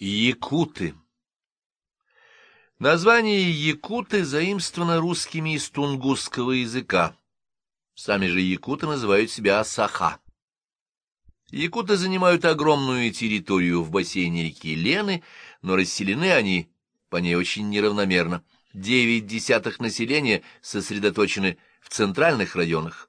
Якуты Название якуты заимствовано русскими из тунгусского языка. Сами же якуты называют себя Саха. Якуты занимают огромную территорию в бассейне реки Лены, но расселены они по ней очень неравномерно. Девять десятых населения сосредоточены в центральных районах.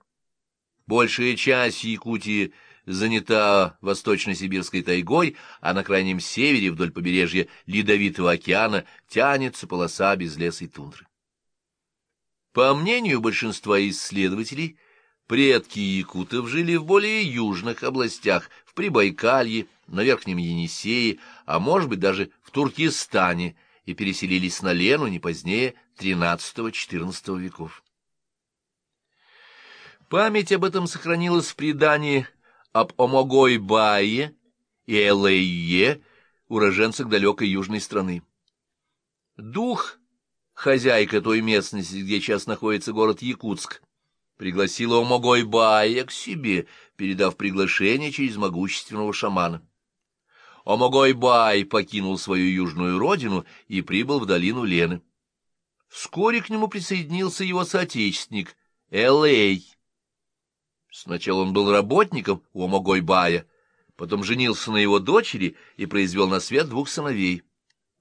Большая часть Якутии – занята восточно-сибирской тайгой, а на крайнем севере, вдоль побережья Ледовитого океана, тянется полоса безлесой тундры. По мнению большинства исследователей, предки якутов жили в более южных областях, в Прибайкалье, на Верхнем Енисее, а может быть даже в Туркестане, и переселились на Лену не позднее XIII-XIV веков. Память об этом сохранилась в предании об Омогой-Бае и Элэйе, уроженцах далекой южной страны. Дух, хозяйка той местности, где сейчас находится город Якутск, пригласила Омогой-Бая к себе, передав приглашение через могущественного шамана. Омогой-Бай покинул свою южную родину и прибыл в долину Лены. Вскоре к нему присоединился его соотечественник Элэй. Сначала он был работником у Омогойбая, потом женился на его дочери и произвел на свет двух сыновей.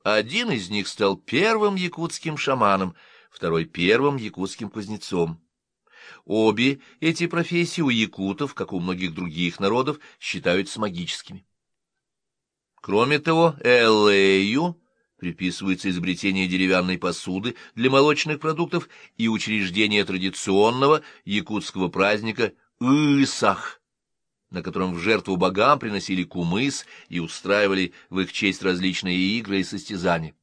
Один из них стал первым якутским шаманом, второй — первым якутским кузнецом. Обе эти профессии у якутов, как у многих других народов, считаются магическими. Кроме того, Элэю приписывается изобретение деревянной посуды для молочных продуктов и учреждение традиционного якутского праздника Исах, на котором в жертву богам приносили кумыс и устраивали в их честь различные игры и состязания.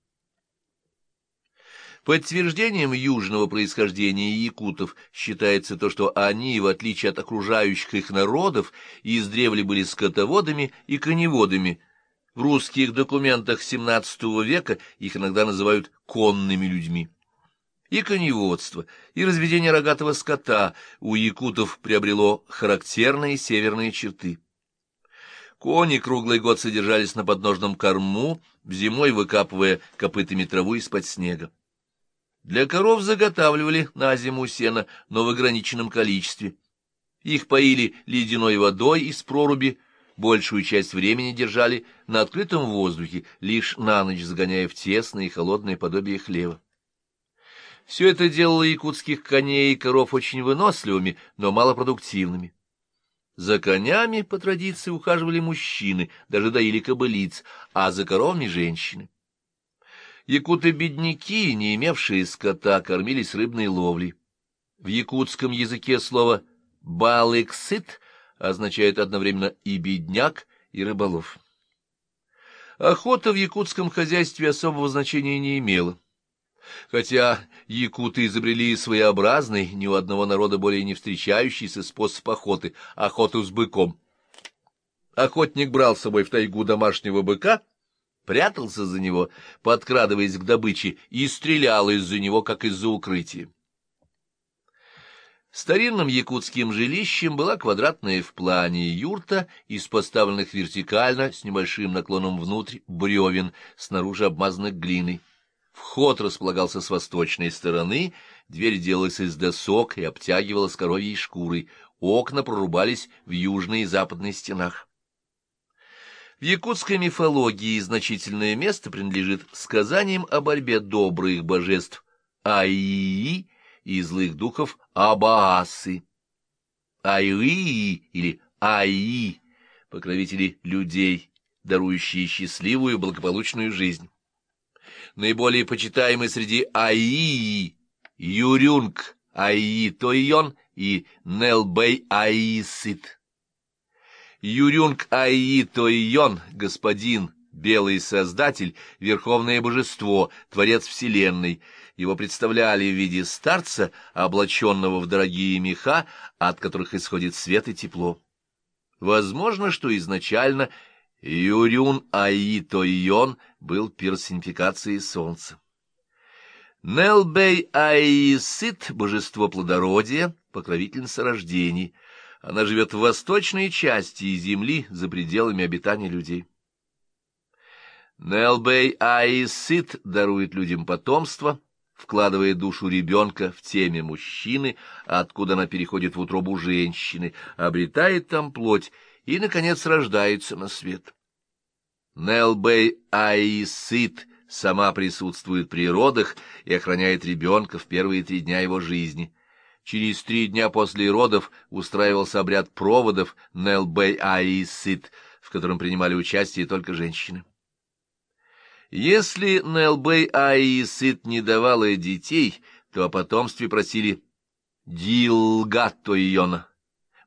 Подтверждением южного происхождения якутов считается то, что они, в отличие от окружающих их народов, издревле были скотоводами и коневодами. В русских документах XVII века их иногда называют конными людьми и коневодство, и разведение рогатого скота у якутов приобрело характерные северные черты. Кони круглый год содержались на подножном корму, зимой выкапывая копытами траву из-под снега. Для коров заготавливали на зиму сено, но в ограниченном количестве. Их поили ледяной водой из проруби, большую часть времени держали на открытом воздухе, лишь на ночь загоняя в тесное и холодное подобие хлева. Все это делало якутских коней и коров очень выносливыми, но малопродуктивными. За конями, по традиции, ухаживали мужчины, даже доили кобылиц, а за коровами — женщины. Якуты-бедняки, не имевшие скота, кормились рыбной ловлей. В якутском языке слово «балыксыт» означает одновременно и бедняк, и рыболов. Охота в якутском хозяйстве особого значения не имела. Хотя якуты изобрели своеобразный, ни у одного народа более не встречающийся способ охоты — охоту с быком. Охотник брал с собой в тайгу домашнего быка, прятался за него, подкрадываясь к добыче, и стрелял из-за него, как из-за укрытия. Старинным якутским жилищем была квадратная в плане юрта из поставленных вертикально с небольшим наклоном внутрь бревен, снаружи обмазанных глиной. Вход располагался с восточной стороны, дверь делалась из досок и обтягивалась коровьей шкурой, окна прорубались в южной и западной стенах. В якутской мифологии значительное место принадлежит сказаниям о борьбе добрых божеств Аии и злых духов Абаасы. Аии или Аи — покровители людей, дарующие счастливую благополучную жизнь наиболее почитаемый среди Аии, Юрюнг Аии Тойон и Нелбей Аисит. Юрюнг Аии Тойон, господин, белый создатель, верховное божество, творец вселенной. Его представляли в виде старца, облаченного в дорогие меха, от которых исходит свет и тепло. Возможно, что изначально Юрюн Аитойон был персонификацией солнца. Нелбей Аисит — божество плодородия, покровительница рождений. Она живет в восточной части Земли, за пределами обитания людей. Нелбей Аисит дарует людям потомство, вкладывая душу ребенка в теме мужчины, откуда она переходит в утробу женщины, обретает там плоть и, наконец, рождается на свет. Нелбей Аисит сама присутствует при родах и охраняет ребенка в первые три дня его жизни. Через три дня после родов устраивался обряд проводов Нелбей Аисит, в котором принимали участие только женщины. Если Нелбей Аисит не давала детей, то о потомстве просили Дилгатойона,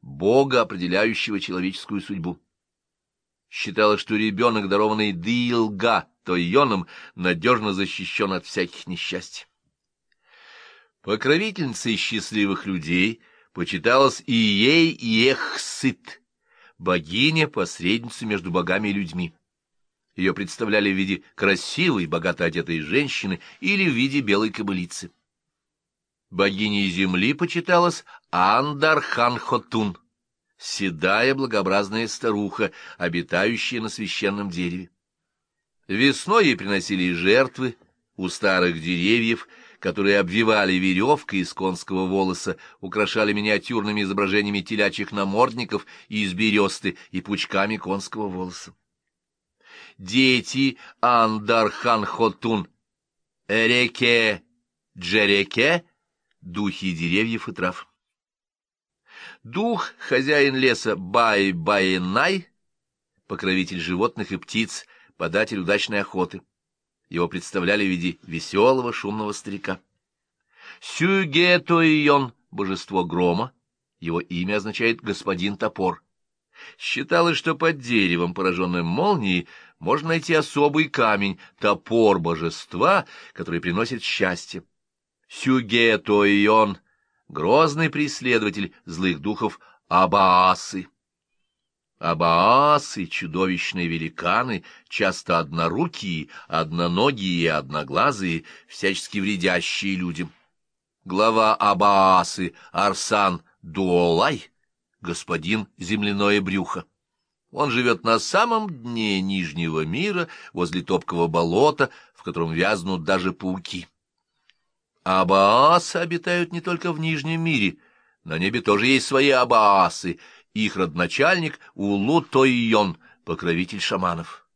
бога, определяющего человеческую судьбу. Считалось, что ребенок, дарованный Дилгатойоном, надежно защищен от всяких несчастий. Покровительницей счастливых людей почиталась Ией Ехсит, богиня-посредница между богами и людьми. Ее представляли в виде красивой, богато одетой женщины или в виде белой кобылицы. Богиней земли почиталась Андархан-Хотун, седая благообразная старуха, обитающая на священном дереве. Весной ей приносили жертвы у старых деревьев, которые обвивали веревкой из конского волоса, украшали миниатюрными изображениями телячьих намордников из бересты и пучками конского волоса дети Андархан-Хотун, Эреке, Джереке, духи деревьев и трав. Дух, хозяин леса Бай-Байнай, покровитель животных и птиц, податель удачной охоты. Его представляли в виде веселого шумного старика. Сюгетойон, божество грома, его имя означает «господин топор». Считалось, что под деревом, пораженным молнией, можно найти особый камень, топор божества, который приносит счастье. Сюгетойон, грозный преследователь злых духов Абаасы. Абаасы, чудовищные великаны, часто однорукие, одноногие и одноглазые, всячески вредящие людям. Глава Абаасы Арсан Дуолай, господин земляное брюхо. Он живет на самом дне Нижнего мира, возле топкого болота, в котором вязнут даже пауки. Абаасы обитают не только в Нижнем мире, на небе тоже есть свои абаасы. Их родначальник Улу Тойон, покровитель шаманов.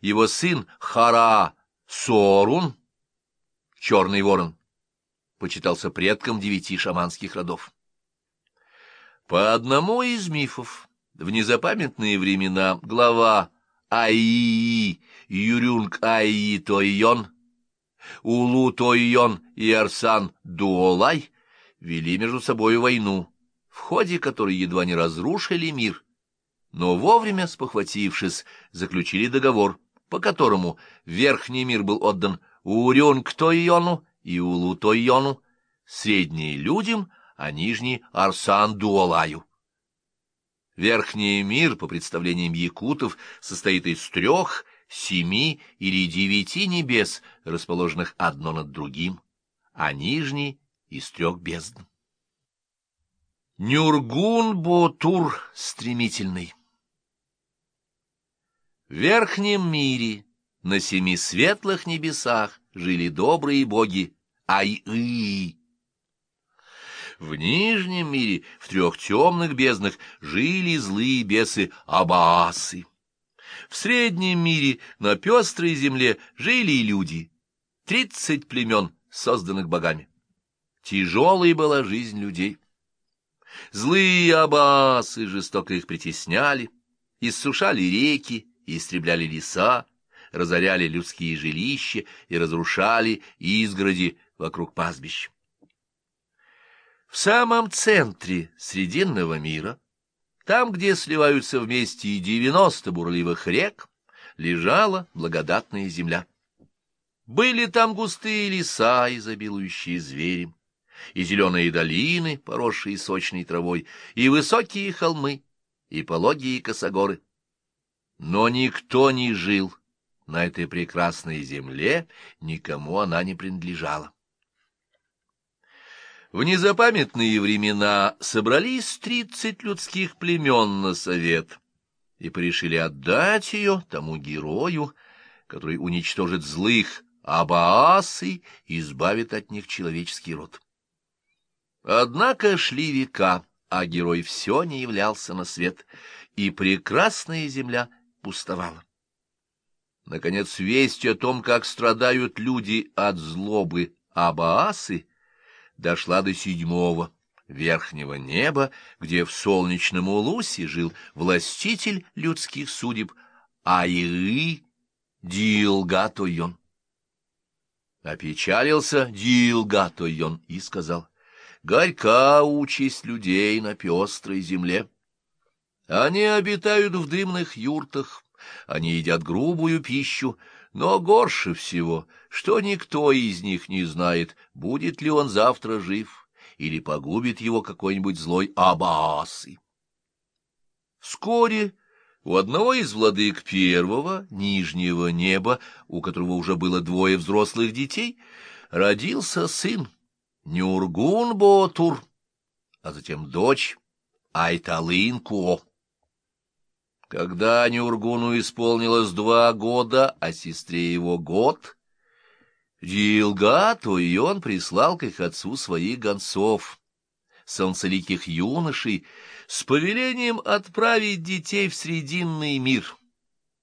Его сын Хара Сорун, черный ворон, почитался предком девяти шаманских родов. По одному из мифов в незапамятные времена глава Аии Юрюнг Аии Тойон, Улу Тойон и Арсан Дуолай вели между собой войну, в ходе которой едва не разрушили мир, но вовремя спохватившись, заключили договор, по которому верхний мир был отдан Урюнг Тойону и Улу Тойону, средний — людям, а нижний — Арсан Дуолаю. Верхний мир, по представлениям якутов, состоит из трех, семи или девяти небес, расположенных одно над другим, а нижний — из трех бездн. Нюргун-Ботур стремительный В верхнем мире, на семи светлых небесах, жили добрые боги Ай-И, в нижнем мире, в трех темных безднах, жили злые бесы Абаасы. В среднем мире, на пестрой земле, жили и люди. Тридцать племен, созданных богами. Тяжелой была жизнь людей. Злые аббасы жестоко их притесняли, иссушали реки и истребляли леса, разоряли людские жилища и разрушали изгороди вокруг пастбищ. В самом центре Срединного мира, там, где сливаются вместе и девяносто бурливых рек, лежала благодатная земля. Были там густые леса, изобилующие зверем, и зеленые долины, поросшие сочной травой, и высокие холмы, и пологие косогоры. Но никто не жил на этой прекрасной земле, никому она не принадлежала. В незапамятные времена собрались тридцать людских племен на совет и порешили отдать ее тому герою, который уничтожит злых Абаасы и избавит от них человеческий род. Однако шли века, а герой все не являлся на свет, и прекрасная земля пустовала. Наконец, весть о том, как страдают люди от злобы Абаасы, дошла до седьмого верхнего неба, где в солнечном улусе жил властитель людских судеб Айры Дилгатойон. Опечалился Дилгатойон и сказал, «Горька участь людей на пестрой земле. Они обитают в дымных юртах, они едят грубую пищу, но горше всего, что никто из них не знает, будет ли он завтра жив или погубит его какой-нибудь злой Абаасы. Вскоре у одного из владык первого, нижнего неба, у которого уже было двое взрослых детей, родился сын Нюргун-Ботур, а затем дочь Айталын-Куо. Когда Нюргуну исполнилось два года, а сестре его год, Дилгату и он прислал к их отцу своих гонцов, солнцеликих юношей, с повелением отправить детей в Срединный мир,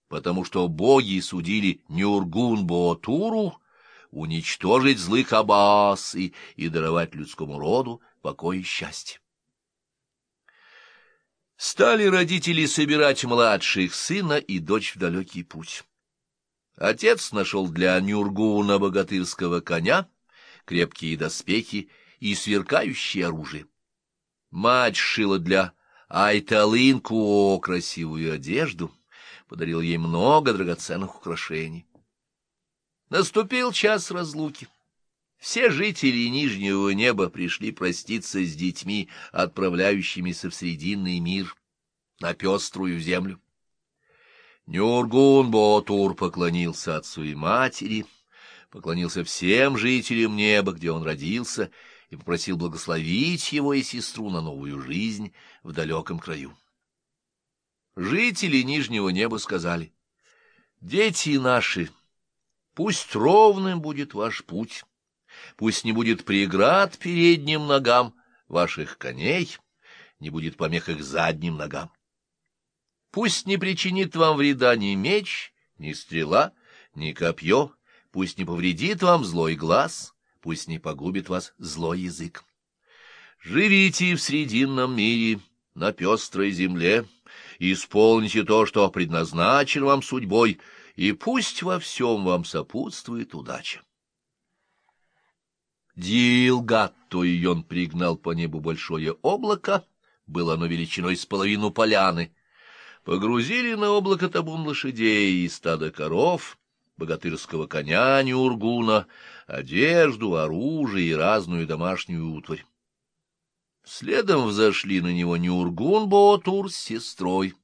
потому что боги судили Нюргун-Боатуру уничтожить злых Аббасы и даровать людскому роду покой и счастье. Стали родители собирать младших сына и дочь в далекий путь. Отец нашел для Нюргуна богатырского коня, крепкие доспехи и сверкающее оружие. Мать шила для Айталынку красивую одежду, подарил ей много драгоценных украшений. Наступил час разлуки. Все жители Нижнего неба пришли проститься с детьми, отправляющимися в Срединный мир, на пеструю землю. Нюргун-Ботур поклонился отцу и матери, поклонился всем жителям неба, где он родился, и попросил благословить его и сестру на новую жизнь в далеком краю. Жители Нижнего неба сказали, «Дети наши, пусть ровным будет ваш п». Пусть не будет преград передним ногам ваших коней, не будет помех их задним ногам. Пусть не причинит вам вреда ни меч, ни стрела, ни копье, пусть не повредит вам злой глаз, пусть не погубит вас злой язык. Живите в срединном мире, на пестрой земле, исполните то, что предназначен вам судьбой, и пусть во всем вам сопутствует удача. Дилгатто и он пригнал по небу большое облако, было оно величиной с половину поляны. Погрузили на облако табун лошадей и стадо коров, богатырского коня Нюргуна, одежду, оружие и разную домашнюю утварь. Следом взошли на него Нюргун Боотур с сестрой.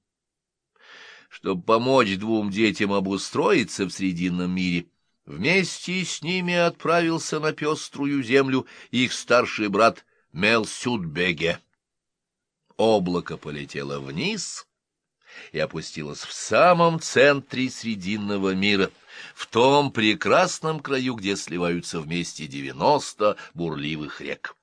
Чтобы помочь двум детям обустроиться в Срединном мире, Вместе с ними отправился на пеструю землю их старший брат Мелсюдбеге. Облако полетело вниз и опустилось в самом центре Срединного мира, в том прекрасном краю, где сливаются вместе девяносто бурливых рек.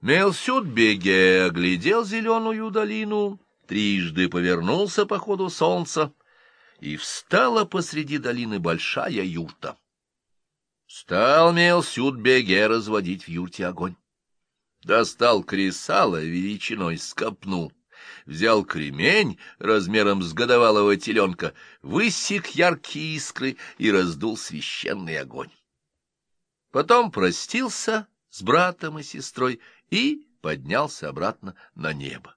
Мелсюдбеге оглядел зеленую долину, трижды повернулся по ходу солнца, и встала посреди долины большая юрта. Стал Мелсюд-беге разводить в юрте огонь. Достал кресало величиной с копну, взял кремень размером с годовалого теленка, высек яркие искры и раздул священный огонь. Потом простился с братом и сестрой и поднялся обратно на небо.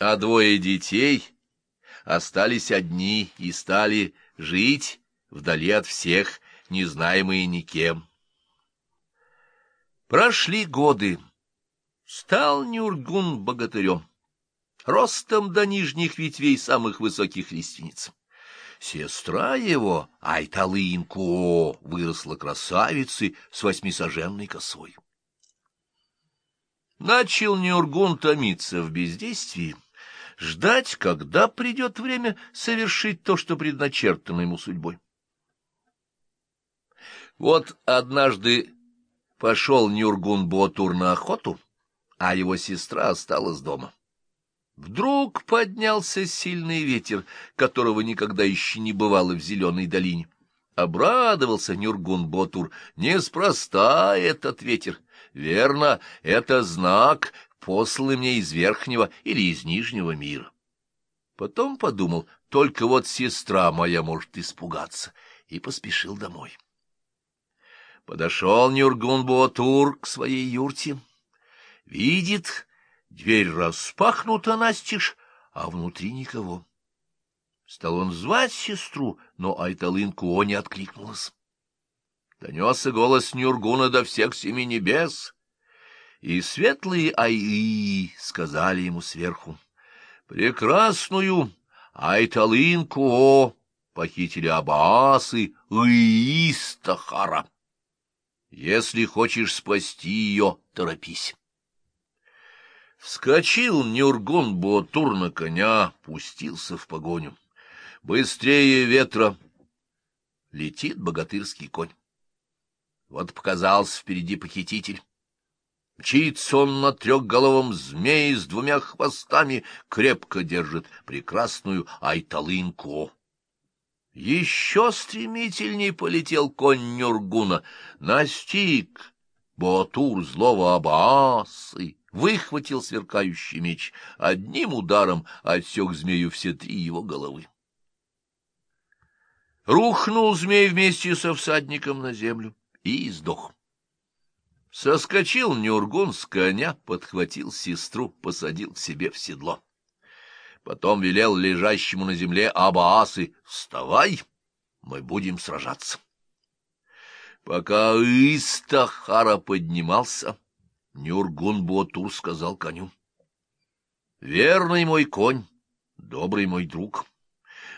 А двое детей остались одни и стали жить вдали от всех, не знаемые никем. Прошли годы. Стал Нюргун богатырем, ростом до нижних ветвей самых высоких лиственниц. Сестра его, Айталынку, выросла красавицей с восьмисоженной косой. Начал Нюргун томиться в бездействии, ждать, когда придет время совершить то, что предначертано ему судьбой. Вот однажды пошел Нюргун-Ботур на охоту, а его сестра осталась дома. Вдруг поднялся сильный ветер, которого никогда еще не бывало в зеленой долине. Обрадовался Нюргун-Ботур. Неспроста этот ветер. Верно, это знак, посланный мне из верхнего или из нижнего мира. Потом подумал, только вот сестра моя может испугаться, и поспешил домой. Подошел Нюргун-Ботур к своей юрте. Видит, дверь распахнута настежь, а внутри никого. Стал он звать сестру, но Айталын-Куо не откликнулась. Донесся голос Нюргуна до всех семи небес, и светлые Айи сказали ему сверху, «Прекрасную Айталын-Куо похитили Абаасы Иистахара. Если хочешь спасти ее, торопись». Вскочил Нюргун Буатур на коня, пустился в погоню. Быстрее ветра летит богатырский конь. Вот показался впереди похититель. Мчится он на трехголовом змее с двумя хвостами, крепко держит прекрасную айталынку. Еще стремительней полетел конь Нюргуна, настиг Боатур злого Абаасы, выхватил сверкающий меч, одним ударом отсек змею все три его головы. Рухнул змей вместе со всадником на землю и сдох. Соскочил Нюргун с коня, подхватил сестру, посадил к себе в седло. Потом велел лежащему на земле Абаасы «Вставай, мы будем сражаться». Пока Истахара поднимался, Нюргун Буатур сказал коню «Верный мой конь, добрый мой друг».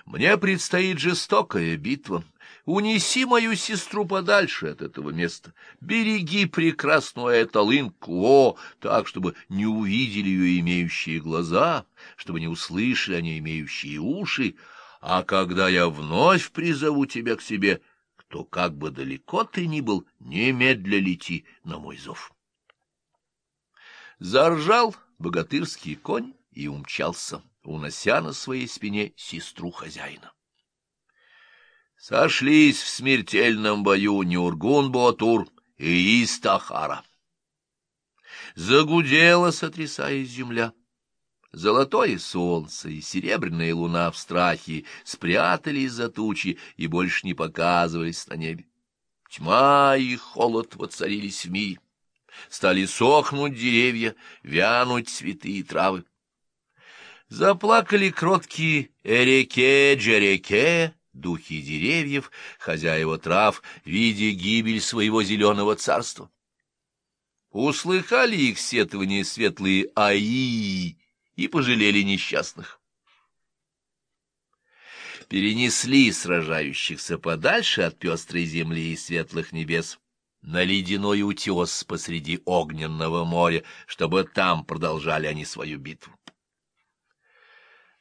Мне предстоит жестокая битва. Унеси мою сестру подальше от этого места. Береги прекрасную Эталынку, о, так, чтобы не увидели ее имеющие глаза, чтобы не услышали они имеющие уши. А когда я вновь призову тебя к себе, то как бы далеко ты ни был, немедля лети на мой зов. Заржал богатырский конь и умчался унося на своей спине сестру хозяина. Сошлись в смертельном бою Нюргун-Буатур и Истахара. Загудела, сотрясаясь земля. Золотое солнце и серебряная луна в страхе спрятались за тучи и больше не показывались на небе. Тьма и холод воцарились в мире. Стали сохнуть деревья, вянуть цветы и травы. Заплакали кроткие эреке-джереке, духи деревьев, хозяева трав, видя гибель своего зеленого царства. Услыхали их сетования светлые аи и пожалели несчастных. Перенесли сражающихся подальше от пестрой земли и светлых небес на ледяной утес посреди огненного моря, чтобы там продолжали они свою битву.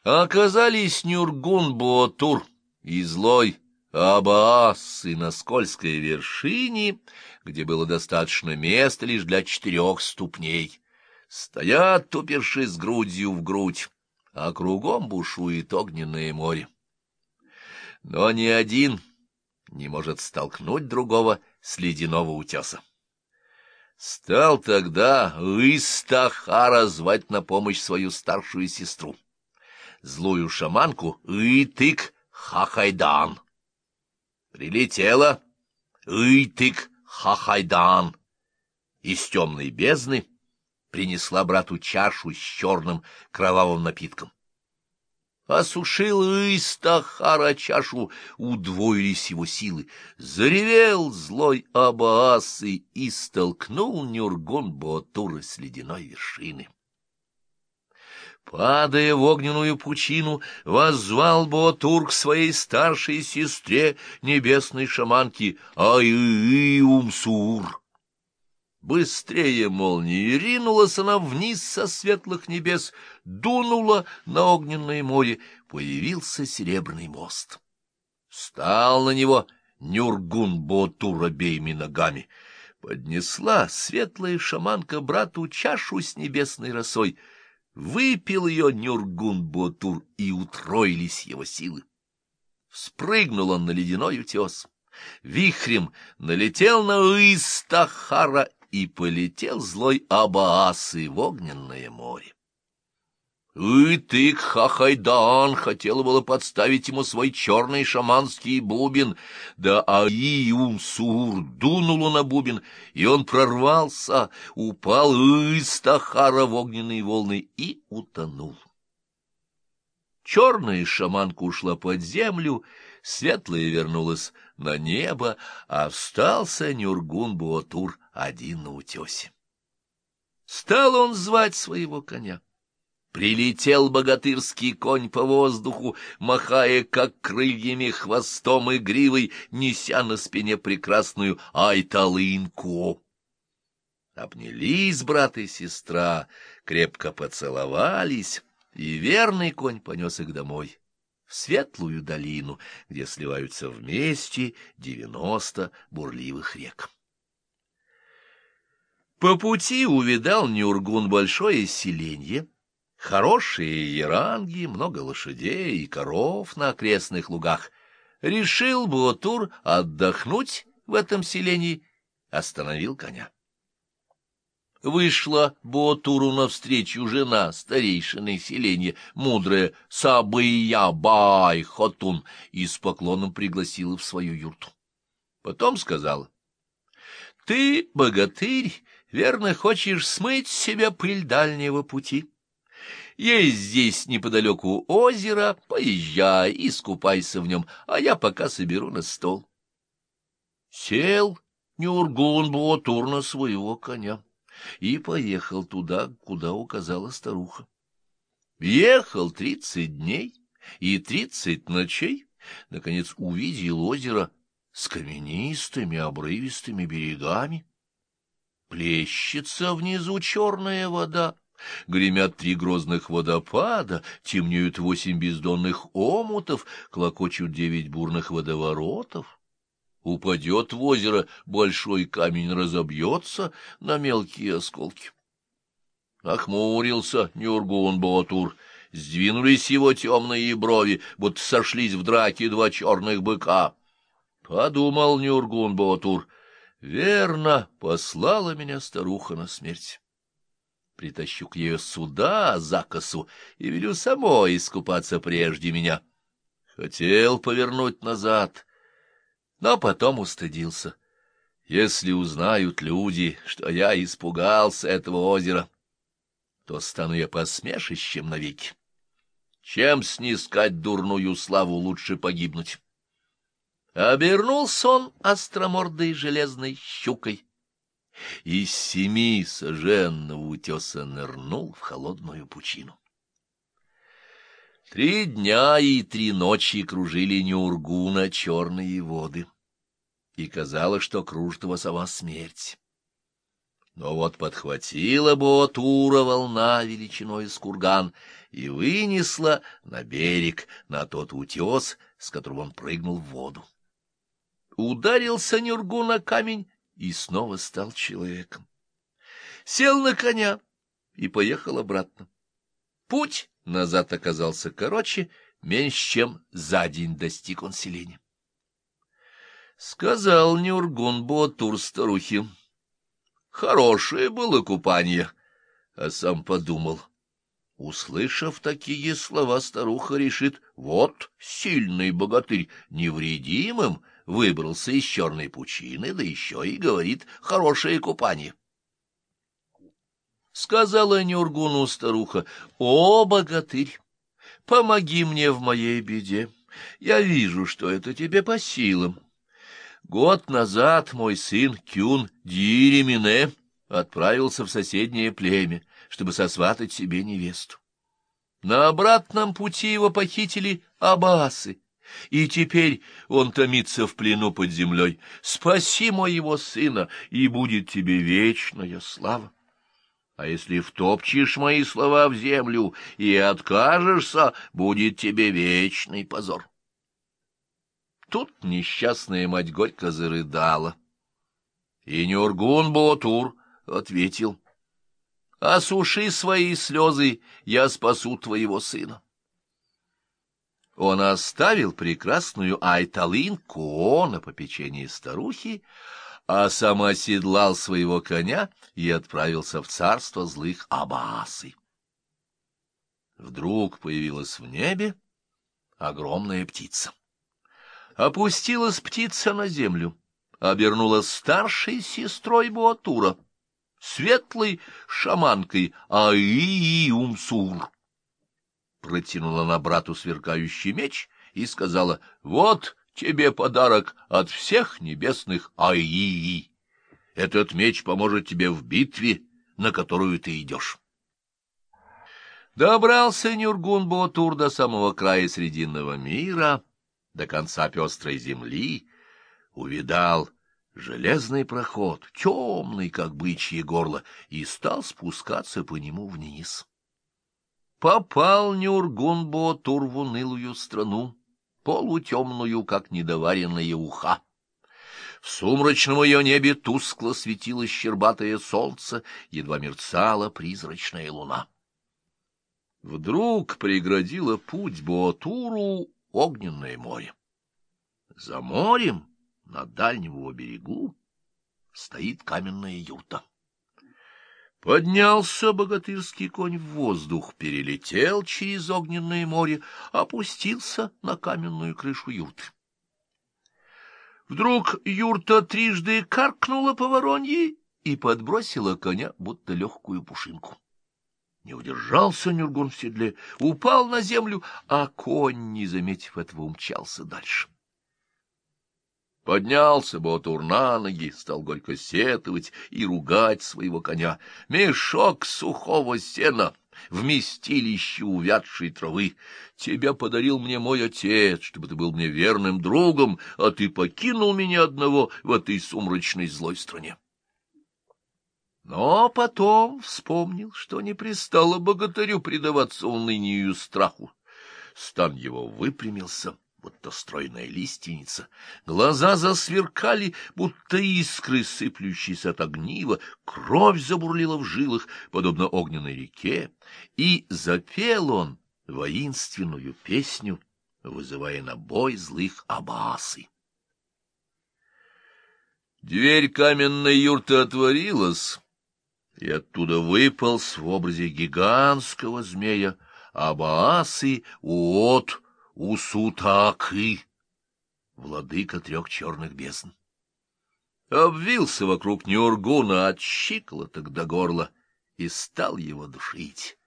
Оказались Нюргун-Буатур и злой Абаас на скользкой вершине, где было достаточно места лишь для четырех ступней. Стоят, упершись грудью в грудь, а кругом бушует огненное море. Но ни один не может столкнуть другого с ледяного утеса. Стал тогда Истахара звать на помощь свою старшую сестру злую шаманку Итык Хахайдан. Прилетела Итык Хахайдан из темной бездны принесла брату чашу с черным кровавым напитком. Осушил Истахара чашу, удвоились его силы. Заревел злой Абаас и столкнул Нюргон Боатура с ледяной вершины. Падая в огненную пучину, воззвал Боатур к своей старшей сестре, небесной шаманке Аиумсур. Быстрее молнии ринулась она вниз со светлых небес, дунула на огненное море, появился серебряный мост. Стал на него Нюргун-Ботур обеими ногами. Поднесла светлая шаманка брату чашу с небесной росой. Выпил ее Нюргун-Ботур, и утроились его силы. Спрыгнул он на ледяной утес. Вихрем налетел на Истахара и полетел злой Абаасы в огненное море. И ты, Хахайдан, хотела было подставить ему свой черный шаманский бубен, да Аиун-Сур дунула на бубен, и он прорвался, упал из Тахара в огненные волны и утонул. Черная шаманка ушла под землю, светлая вернулась на небо, а встался Нюргун-Буатур один на утесе. Стал он звать своего коня. Прилетел богатырский конь по воздуху, махая, как крыльями, хвостом и гривой, неся на спине прекрасную айталынку. Обнялись брат и сестра, крепко поцеловались, и верный конь понес их домой, в светлую долину, где сливаются вместе девяносто бурливых рек. По пути увидал Нюргун большое селенье, Хорошие яранги, много лошадей и коров на окрестных лугах. Решил Буатур отдохнуть в этом селении, остановил коня. Вышла Буатуру навстречу жена старейшины селения, мудрая Сабыя-Бай Хотун, и с поклоном пригласила в свою юрту. Потом сказала, — Ты, богатырь, верно хочешь смыть себя пыль дальнего пути? — есть здесь неподалеку озеро, поезжай и скупайся в нем, а я пока соберу на стол. Сел Нюргун Буатур на своего коня и поехал туда, куда указала старуха. Ехал тридцать дней и тридцать ночей, наконец увидел озеро с каменистыми обрывистыми берегами. Плещется внизу черная вода, Гремят три грозных водопада, темнеют восемь бездонных омутов, клокочут девять бурных водоворотов. Упадет в озеро, большой камень разобьется на мелкие осколки. Охмурился Нюргун-Батур, сдвинулись его темные брови, будто сошлись в драке два черных быка. Подумал Нюргун-Батур, верно, послала меня старуха на смерть притащу к ее сюда, за косу, и велю самой искупаться прежде меня. Хотел повернуть назад, но потом устыдился. Если узнают люди, что я испугался этого озера, то стану я посмешищем навеки. Чем снискать дурную славу, лучше погибнуть. Обернулся он остромордой железной щукой, из семи соженного утеса нырнул в холодную пучину. Три дня и три ночи кружили Нюргуна черные воды, и казалось, что кружит его сама смерть. Но вот подхватила Ботура волна величиной с курган и вынесла на берег, на тот утес, с которого он прыгнул в воду. Ударился Нюргу на камень и снова стал человеком. Сел на коня и поехал обратно. Путь назад оказался короче, меньше, чем за день достиг он селения. Сказал Нюргун Буатур старухе. Хорошее было купание, а сам подумал. Услышав такие слова, старуха решит, вот сильный богатырь невредимым — выбрался из черной пучины, да еще и говорит «хорошее купание». Сказала Нюргуну старуха, «О, богатырь, помоги мне в моей беде. Я вижу, что это тебе по силам. Год назад мой сын Кюн Диремине отправился в соседнее племя, чтобы сосватать себе невесту. На обратном пути его похитили абасы и теперь он томится в плену под землей. Спаси моего сына, и будет тебе вечная слава. А если втопчешь мои слова в землю и откажешься, будет тебе вечный позор. Тут несчастная мать горько зарыдала. И Нюргун Ботур ответил, «Осуши свои слезы, я спасу твоего сына». Он оставил прекрасную Айталинку на попечении старухи, а сам оседлал своего коня и отправился в царство злых Абаасы. Вдруг появилась в небе огромная птица. Опустилась птица на землю, обернулась старшей сестрой Буатура, светлой шаманкой Аии-Умсур. Протянула на брату сверкающий меч и сказала, «Вот тебе подарок от всех небесных Аии. Этот меч поможет тебе в битве, на которую ты идешь». Добрался Нюргун Буатур до самого края Срединного мира — до конца пестрой земли, увидал железный проход, темный, как бычье горло, и стал спускаться по нему вниз. Попал Нюргун-Буатур в унылую страну, полутемную, как недоваренная уха. В сумрачном ее небе тускло светило щербатое солнце, едва мерцала призрачная луна. Вдруг преградила путь Буатуру огненное море. За морем, на дальнем его берегу, стоит каменная юрта. Поднялся богатырский конь в воздух, перелетел через огненное море, опустился на каменную крышу юрты. Вдруг юрта трижды каркнула по воронье и подбросила коня, будто легкую пушинку. Не удержался Нюргун в седле, упал на землю, а конь, не заметив этого, умчался дальше. Поднялся Ботур на ноги, стал горько сетовать и ругать своего коня. Мешок сухого сена, вместилище увядшей травы. Тебя подарил мне мой отец, чтобы ты был мне верным другом, а ты покинул меня одного в этой сумрачной злой стране. Но потом вспомнил, что не пристало богатырю предаваться унынию и страху. Стан его выпрямился, будто стройная лиственница. Глаза засверкали, будто искры, сыплющиеся от огнива, кровь забурлила в жилах, подобно огненной реке, и запел он воинственную песню, вызывая на бой злых абасы. Дверь каменной юрты отворилась, и оттуда выполз в образе гигантского змея Абаасы Уот Усутаакы, владыка трех черных бездн. Обвился вокруг Нюргуна от щиколоток до горла и стал его душить.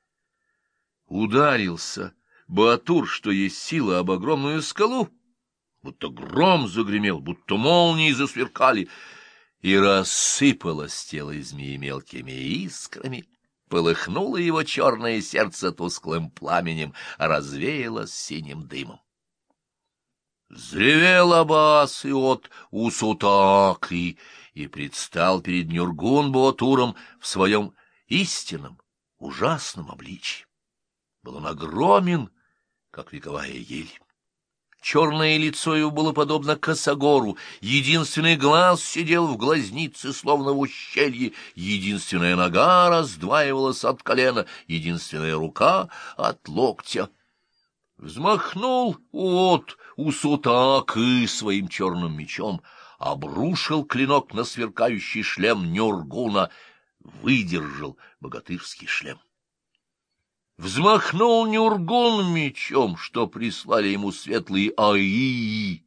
Ударился Батур, что есть сила, об огромную скалу, будто гром загремел, будто молнии засверкали — и рассыпалось тело змеи мелкими искрами, полыхнуло его черное сердце тусклым пламенем, развеялось синим дымом. Взревел Аббас и от Усутаки и предстал перед Нюргун-Буатуром в своем истинном, ужасном обличье. Был он огромен, как вековая ель. Черное лицо его было подобно косогору, единственный глаз сидел в глазнице, словно в ущелье, единственная нога раздваивалась от колена, единственная рука от локтя. Взмахнул вот у сутаки своим черным мечом, обрушил клинок на сверкающий шлем Нюргуна, выдержал богатырский шлем. Взмахнул Нюргун мечом, что прислали ему светлые Аии.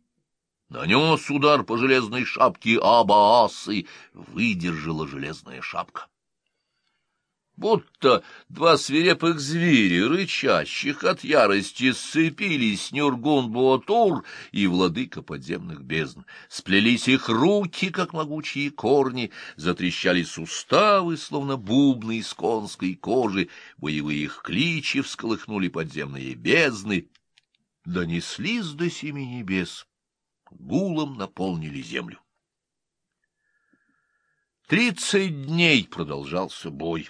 Нанес удар по железной шапке Абаасы, выдержала железная шапка будто два свирепых зверя, рычащих от ярости, сцепились Нюргун-Буатур и владыка подземных бездн. Сплелись их руки, как могучие корни, затрещали суставы, словно бубны из конской кожи, боевые их кличи всколыхнули подземные бездны, донеслись до семи небес, гулом наполнили землю. Тридцать дней продолжался бой,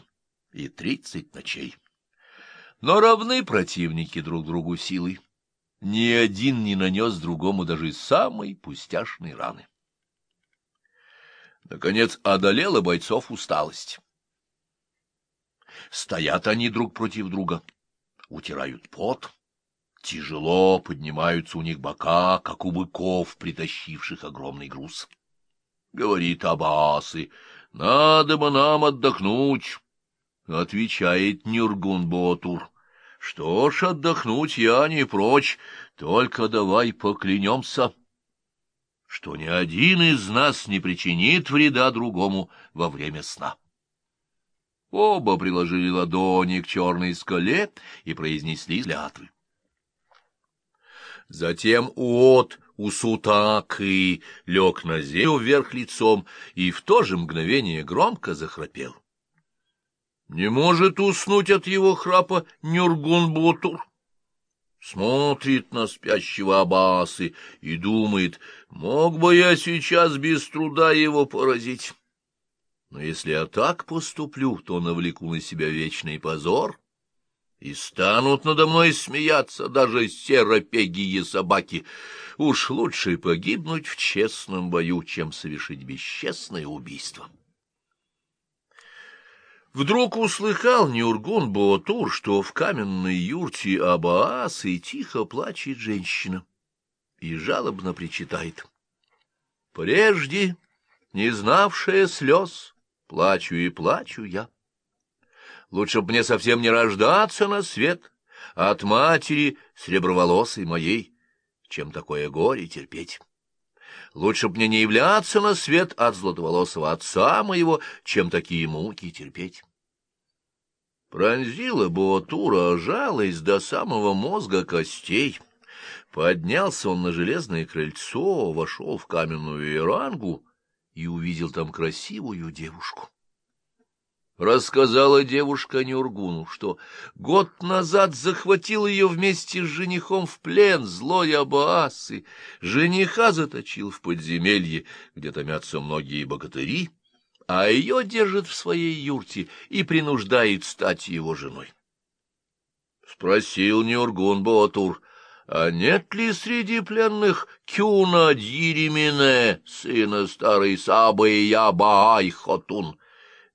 и тридцать ночей. Но равны противники друг другу силой. Ни один не нанес другому даже самой пустяшной раны. Наконец одолела бойцов усталость. Стоят они друг против друга, утирают пот. Тяжело поднимаются у них бока, как у быков, притащивших огромный груз. Говорит Абасы, надо бы нам отдохнуть. Отвечает Нюргун-Ботур. Что ж, отдохнуть я не прочь, только давай поклянемся, что ни один из нас не причинит вреда другому во время сна. Оба приложили ладони к черной скале и произнесли клятвы. Затем Уот Усутакы лег на землю вверх лицом и в то же мгновение громко захрапел. Не может уснуть от его храпа Нюргун-Бутур. Смотрит на спящего Абасы и думает, мог бы я сейчас без труда его поразить. Но если я так поступлю, то навлеку на себя вечный позор, и станут надо мной смеяться даже серопегие собаки. Уж лучше погибнуть в честном бою, чем совершить бесчестное убийство. Вдруг услыхал Нюргун Боатур, что в каменной юрте Абаасы тихо плачет женщина и жалобно причитает. Прежде, не знавшая слез, плачу и плачу я. Лучше б мне совсем не рождаться на свет от матери среброволосой моей, чем такое горе терпеть. Лучше б мне не являться на свет от златоволосого отца моего, чем такие муки терпеть. Пронзила Буатура жалость до самого мозга костей. Поднялся он на железное крыльцо, вошел в каменную ирангу и увидел там красивую девушку. Рассказала девушка Нюргуну, что год назад захватил ее вместе с женихом в плен злой Абаасы, жениха заточил в подземелье, где томятся многие богатыри, а ее держит в своей юрте и принуждает стать его женой. Спросил Нюргун Ботур, а нет ли среди пленных Кюна Диримине, сына старой Сабы Ябаай Хотун?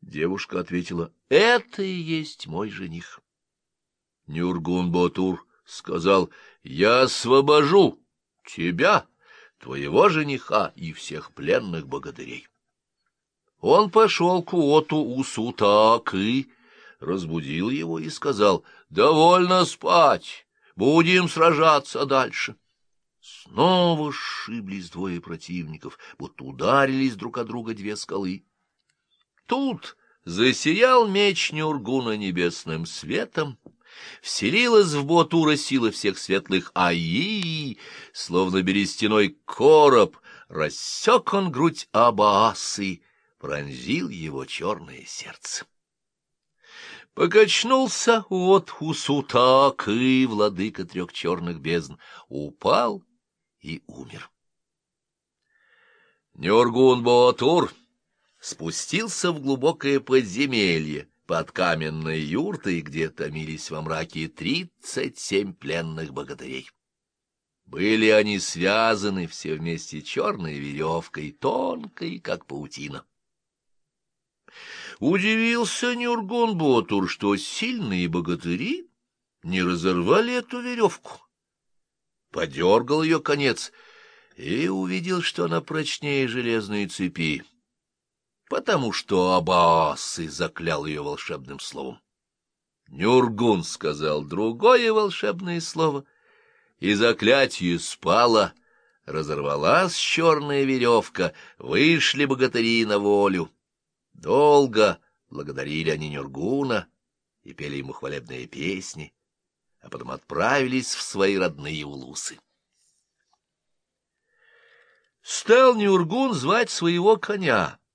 Девушка ответила, — Это и есть мой жених. Нюргун-Ботур сказал, — Я освобожу тебя, твоего жениха и всех пленных богатырей. Он пошел к Уоту Усутак и разбудил его и сказал, — Довольно спать, будем сражаться дальше. Снова сшиблись двое противников, будто ударились друг от друга две скалы. Тут засиял меч Нюргуна небесным светом, вселилась в Ботура сила всех светлых аи, словно берестяной короб, рассек он грудь Абаасы, пронзил его черное сердце. Покачнулся от Хусутак, и владыка трех черных бездн упал и умер. Нюргун Ботур спустился в глубокое подземелье под каменной юртой, где томились во мраке тридцать семь пленных богатырей. Были они связаны все вместе черной веревкой, тонкой, как паутина. Удивился Нюргон Ботур, что сильные богатыри не разорвали эту веревку. Подергал ее конец и увидел, что она прочнее железной цепи потому что Абаасы заклял ее волшебным словом. Нюргун сказал другое волшебное слово, и заклятие спало, разорвалась черная веревка, вышли богатыри на волю. Долго благодарили они Нюргуна и пели ему хвалебные песни, а потом отправились в свои родные улусы. Стал Нюргун звать своего коня —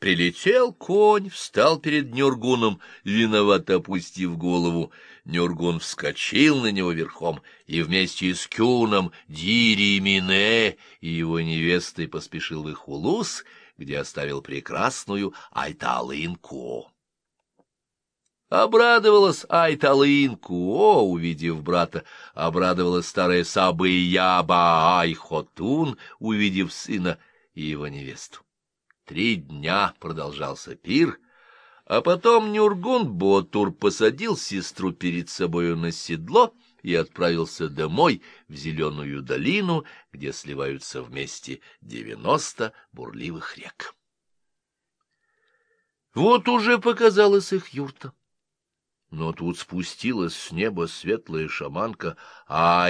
Прилетел конь, встал перед Нюргуном, виновато опустив голову. Нюргун вскочил на него верхом, и вместе с Кюном, Дири Мине и его невестой поспешил в их улус, где оставил прекрасную Айталынку. Обрадовалась Айталынку, увидев брата, обрадовалась старая Сабы-Яба Айхотун, увидев сына и его невесту. Три дня продолжался пир, а потом Нюргун-Ботур посадил сестру перед собою на седло и отправился домой в Зеленую долину, где сливаются вместе девяносто бурливых рек. Вот уже показалась их юрта. Но тут спустилась с неба светлая шаманка Аиумсур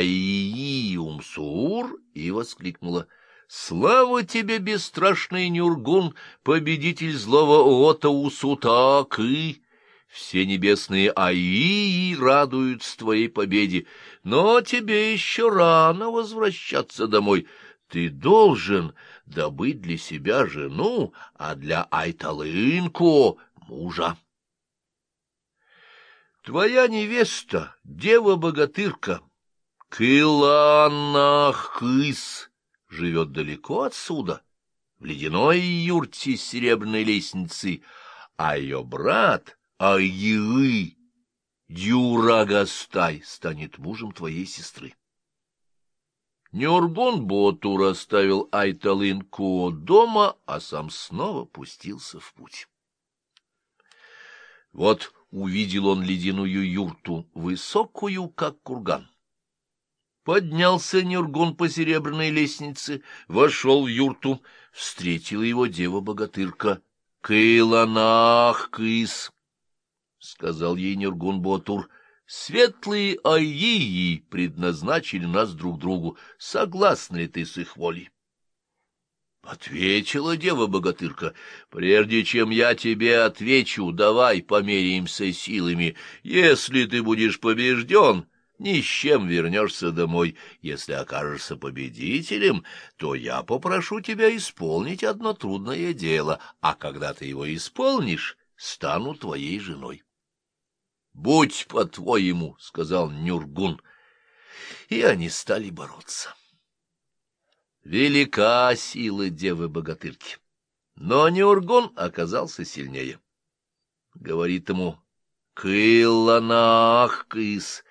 и воскликнула — Слава тебе, бесстрашный Нюргун, победитель злого Ота Усутаки! Все небесные Аии радуются твоей победе, но тебе еще рано возвращаться домой. Ты должен добыть для себя жену, а для Айталынко — мужа. Твоя невеста, дева-богатырка, Кыланахкыс, живет далеко отсюда, в ледяной юрте с серебряной лестницы, а ее брат Айгы Дюрагастай станет мужем твоей сестры. Нюргун Ботур оставил Айталынку дома, а сам снова пустился в путь. Вот увидел он ледяную юрту, высокую, как курган. Поднялся Нюргун по серебряной лестнице, вошел в юрту, встретила его дева-богатырка. — Кайланах, кыс! — сказал ей Нюргун Ботур. — Светлые аии предназначили нас друг другу. Согласна ли ты с их волей? Ответила дева-богатырка, — прежде чем я тебе отвечу, давай померяемся силами. Если ты будешь побежден, ни с чем вернешься домой. Если окажешься победителем, то я попрошу тебя исполнить одно трудное дело, а когда ты его исполнишь, стану твоей женой. — Будь по-твоему, — сказал Нюргун, и они стали бороться. Велика сила девы-богатырки, но Нюргун оказался сильнее. Говорит ему, — Кыланах, кыс! —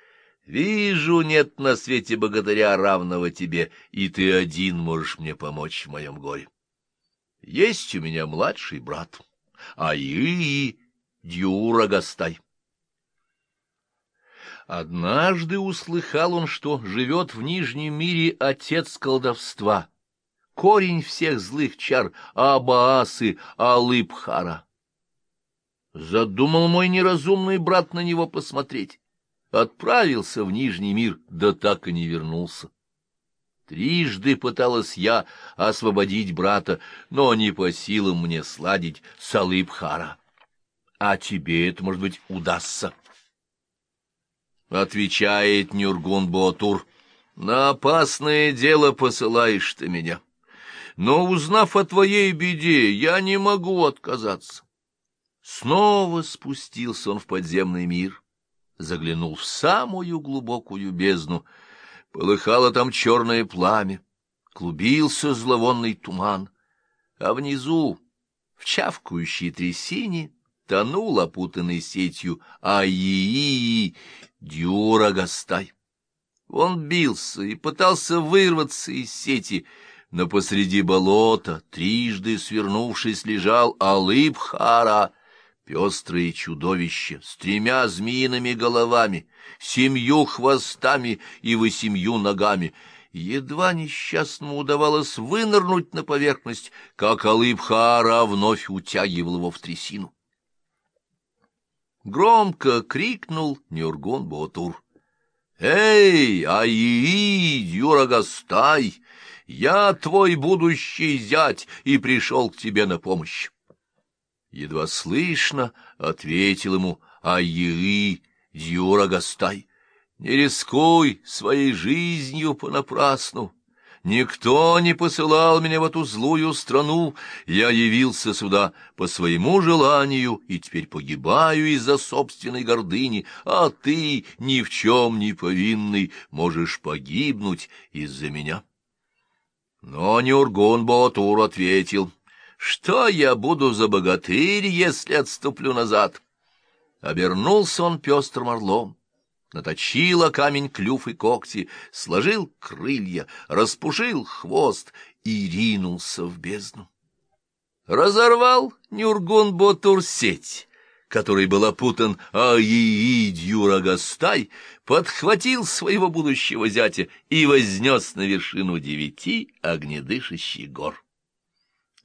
Вижу, нет на свете богатыря равного тебе, и ты один можешь мне помочь в моем горе. Есть у меня младший брат, а и Дюра Гастай. Однажды услыхал он, что живет в Нижнем мире отец колдовства, корень всех злых чар Абаасы Алыбхара. Задумал мой неразумный брат на него посмотреть отправился в Нижний мир, да так и не вернулся. Трижды пыталась я освободить брата, но не по силам мне сладить с Алыбхара. А тебе это, может быть, удастся. Отвечает Нюргун Ботур, на опасное дело посылаешь ты меня. Но, узнав о твоей беде, я не могу отказаться. Снова спустился он в подземный мир заглянул в самую глубокую бездну. Полыхало там черное пламя, клубился зловонный туман, а внизу, в чавкающей трясине, тонул опутанный сетью Аии Дюра Гастай. Он бился и пытался вырваться из сети, но посреди болота, трижды свернувшись, лежал Алыбхара — Пестрые чудовища с тремя змеиными головами, семью хвостами и восемью ногами. Едва несчастному удавалось вынырнуть на поверхность, как Алыбхара вновь утягивал его в трясину. Громко крикнул Нюргун Ботур. «Эй, Аии, Дюрагастай, я твой будущий зять и пришел к тебе на помощь. Едва слышно ответил ему Айери Дьюра Гастай. Не рискуй своей жизнью понапрасну. Никто не посылал меня в эту злую страну. Я явился сюда по своему желанию и теперь погибаю из-за собственной гордыни, а ты, ни в чем не повинный, можешь погибнуть из-за меня. Но Нюргун Ботур ответил, что я буду за богатырь, если отступлю назад? Обернулся он пестрым орлом наточила камень клюв и когти, сложил крылья, распушил хвост и ринулся в бездну. Разорвал Нюргун-Ботур сеть, которой был опутан Аиидью Рогостай, подхватил своего будущего зятя и вознес на вершину девяти огнедышащих гор.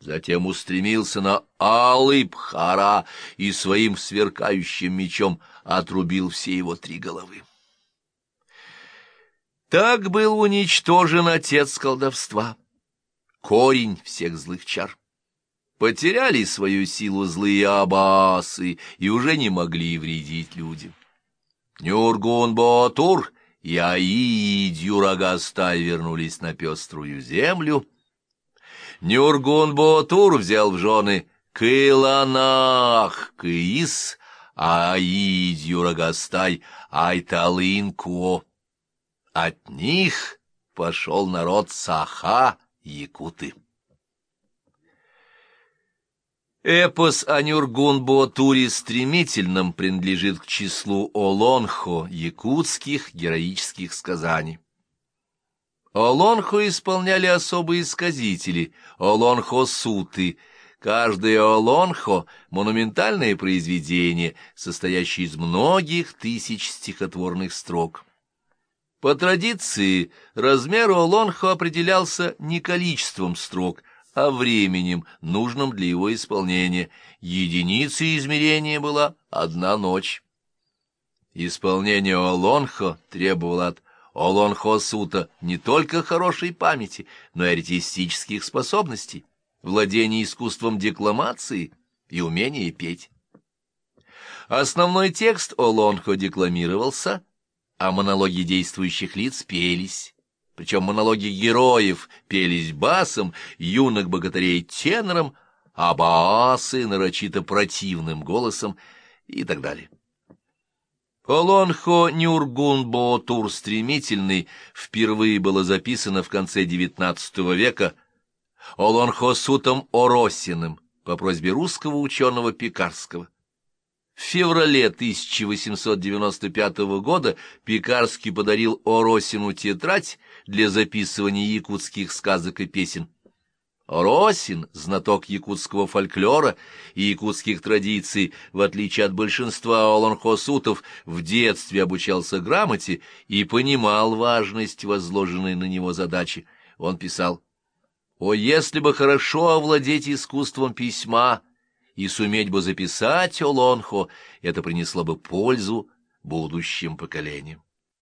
Затем устремился на Алып-Хара и своим сверкающим мечом отрубил все его три головы. Так был уничтожен отец колдовства, корень всех злых чар. Потеряли свою силу злые абасы и уже не могли вредить людям. Нюргун-Ботур и Аид-Юрагастай вернулись на пеструю землю — Нюргун-Ботур взял в жены Кыланах, Кыис, Аидью Рогостай, Айталынко. От них пошел народ Саха, якуты. Эпос о Нюргун-Ботуре стремительном принадлежит к числу Олонхо, якутских героических сказаний. Олонхо исполняли особые сказители, олонхо-суты. Каждое олонхо — монументальное произведение, состоящее из многих тысяч стихотворных строк. По традиции, размер олонхо определялся не количеством строк, а временем, нужным для его исполнения. Единицей измерения была одна ночь. Исполнение олонхо требовало от Олонхосута не только хорошей памяти, но и артистических способностей, владения искусством декламации и умения петь. Основной текст Олонхо декламировался, а монологи действующих лиц пелись. Причем монологи героев пелись басом, юных богатырей тенором, а баасы нарочито противным голосом и так далее. Олонхо Нюргун Тур стремительный впервые было записано в конце XIX века Олонхо Сутом Оросиным по просьбе русского ученого Пекарского. В феврале 1895 года Пекарский подарил Оросину тетрадь для записывания якутских сказок и песен. Росин, знаток якутского фольклора и якутских традиций, в отличие от большинства олонхосутов, в детстве обучался грамоте и понимал важность возложенной на него задачи. Он писал, «О, если бы хорошо овладеть искусством письма и суметь бы записать олонхо, это принесло бы пользу будущим поколениям».